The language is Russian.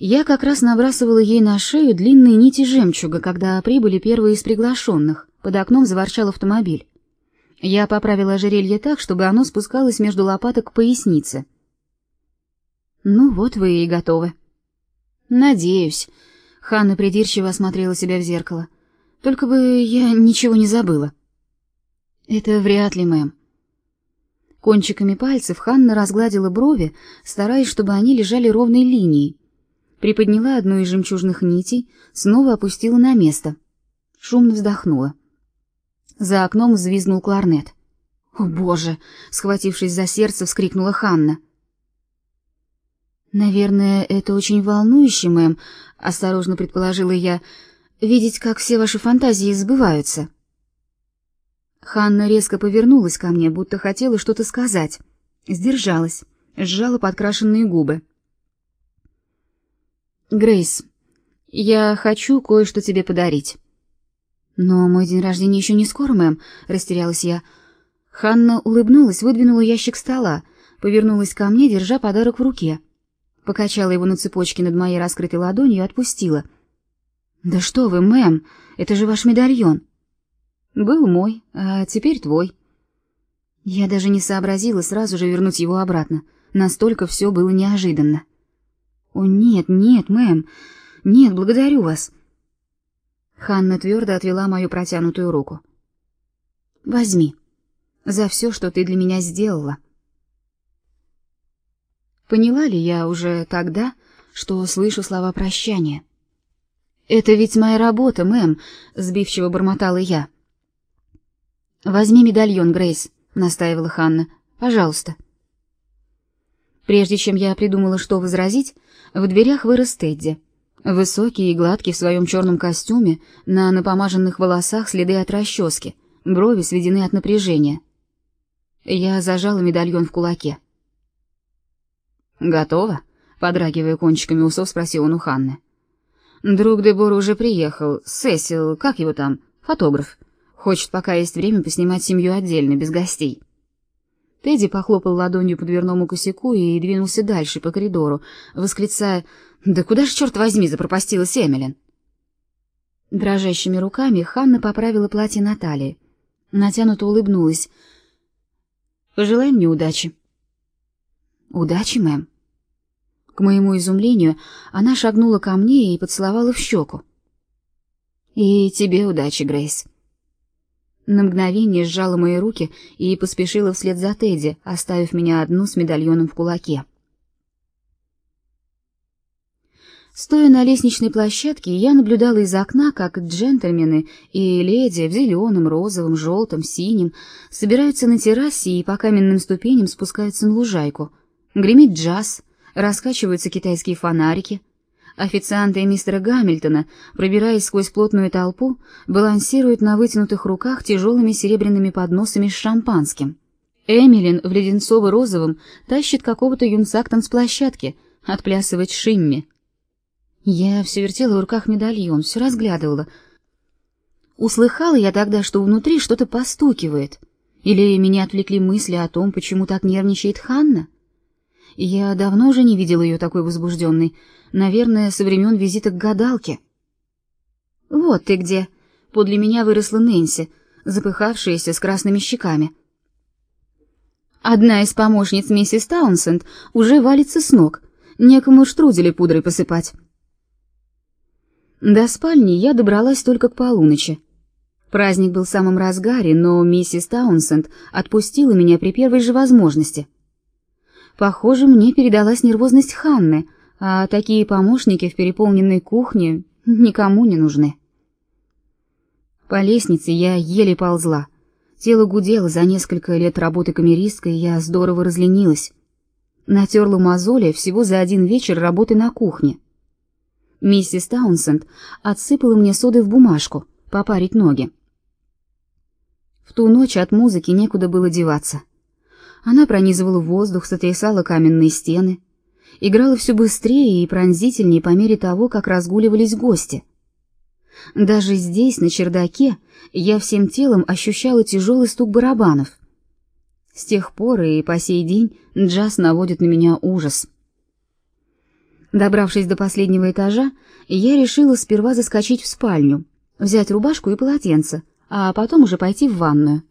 Я как раз набрасывала ей на шею длинные нити жемчуга, когда прибыли первые из приглашенных. Под окном заворчал автомобиль. Я поправила ожерелье так, чтобы оно спускалось между лопаток к пояснице. Ну вот вы и готовы. Надеюсь. Ханна придирчиво осмотрела себя в зеркало. Только бы я ничего не забыла. Это вряд ли, мэм. Кончиками пальцев Ханна разгладила брови, стараясь, чтобы они лежали ровной линией. Приподняла одну из жемчужных нитей, снова опустила на место. Шумно вздохнула. За окном взвизгнул кларнет. «О, боже!» — схватившись за сердце, вскрикнула Ханна. «Наверное, это очень волнующе, мэм», — осторожно предположила я, — «видеть, как все ваши фантазии сбываются». Ханна резко повернулась ко мне, будто хотела что-то сказать. Сдержалась, сжала подкрашенные губы. «Грейс, я хочу кое-что тебе подарить». «Но мой день рождения еще не скоро, мэм», — растерялась я. Ханна улыбнулась, выдвинула ящик стола, повернулась ко мне, держа подарок в руке. Покачала его на цепочке над моей раскрытой ладонью и отпустила. «Да что вы, мэм, это же ваш медальон». Был мой, а теперь твой. Я даже не сообразила сразу же вернуть его обратно. Настолько все было неожиданно. О нет, нет, мэм. Нет, благодарю вас. Ханна твердо отвела мою протянутую руку. Возьми. За все, что ты для меня сделала. Поняла ли я уже тогда, что слышу слова прощания? Это ведь моя работа, мэм, сбивчиво бормотала я. Возьми медальон, Грейс, настаивала Ханна. Пожалуйста. Прежде чем я придумала, что возразить, в дверях вырос Тедди. Высокий и гладкий в своем черном костюме, на напомаженных волосах следы от расчески, брови сведены от напряжения. Я зажала медальон в кулаке. «Готово?» — подрагивая кончиками усов, спросил он у Ханны. «Друг Дебора уже приехал. Сесил, как его там? Фотограф. Хочет, пока есть время, поснимать семью отдельно, без гостей. Тедди похлопал ладонью по дверному косяку и двинулся дальше по коридору, восклицая «Да куда ж, черт возьми, запропастилась Эмилин?» Дрожащими руками Ханна поправила платье Натальи. Натянуто улыбнулась. «Пожелай мне удачи». «Удачи, мэм». К моему изумлению, она шагнула ко мне и поцеловала в щеку. «И тебе удачи, Грейс». На мгновение сжала мои руки и поспешила вслед за Тедди, оставив меня одну с медальоном в кулаке. Стоя на лестничной площадке, я наблюдала из окна, как джентльмены и леди в зеленом, розовом, желтом, синем собираются на террасе и по каменным ступеням спускаются на лужайку. Гремит джаз, раскачиваются китайские фонарики, Официанты мистера Гамильтона, пробираясь сквозь плотную толпу, балансируют на вытянутых руках тяжелыми серебряными подносами с шампанским. Эмилин в леденцово-розовом тащит какого-то юнца к танцплощадке, отплясывать шимми. Я все вертела в руках медальон, все разглядывала. Услыхала я тогда, что внутри что-то постукивает. Или меня отвлекли мысли о том, почему так нервничает Ханна? Я давно уже не видела ее такой возбужденной, наверное, со времен визита к гадалке. Вот ты где. Подле меня выросла Нэнси, запыхавшаяся с красными щеками. Одна из помощниц миссис Таунсенд уже валится с ног, некому штрудели пудрой посыпать. До спальни я добралась только к полуночи. Праздник был в самом разгаре, но миссис Таунсенд отпустила меня при первой же возможности — Похоже, мне передалась нервозность Ханны, а такие помощники в переполненной кухне никому не нужны. По лестнице я еле ползла. Тело гудело за несколько лет работы камеристкой, я здорово разленилась. Натерла мозоли всего за один вечер работы на кухне. Миссис Таунсенд отсыпала мне соды в бумажку, попарить ноги. В ту ночь от музыки некуда было деваться. Она пронизывала воздух, сотрясала каменные стены, играла все быстрее и пронзительнее по мере того, как разгуливались гости. Даже здесь, на чердаке, я всем телом ощущала тяжелый стук барабанов. С тех пор и по сей день джаз наводит на меня ужас. Добравшись до последнего этажа, я решила сперва заскочить в спальню, взять рубашку и полотенце, а потом уже пойти в ванную.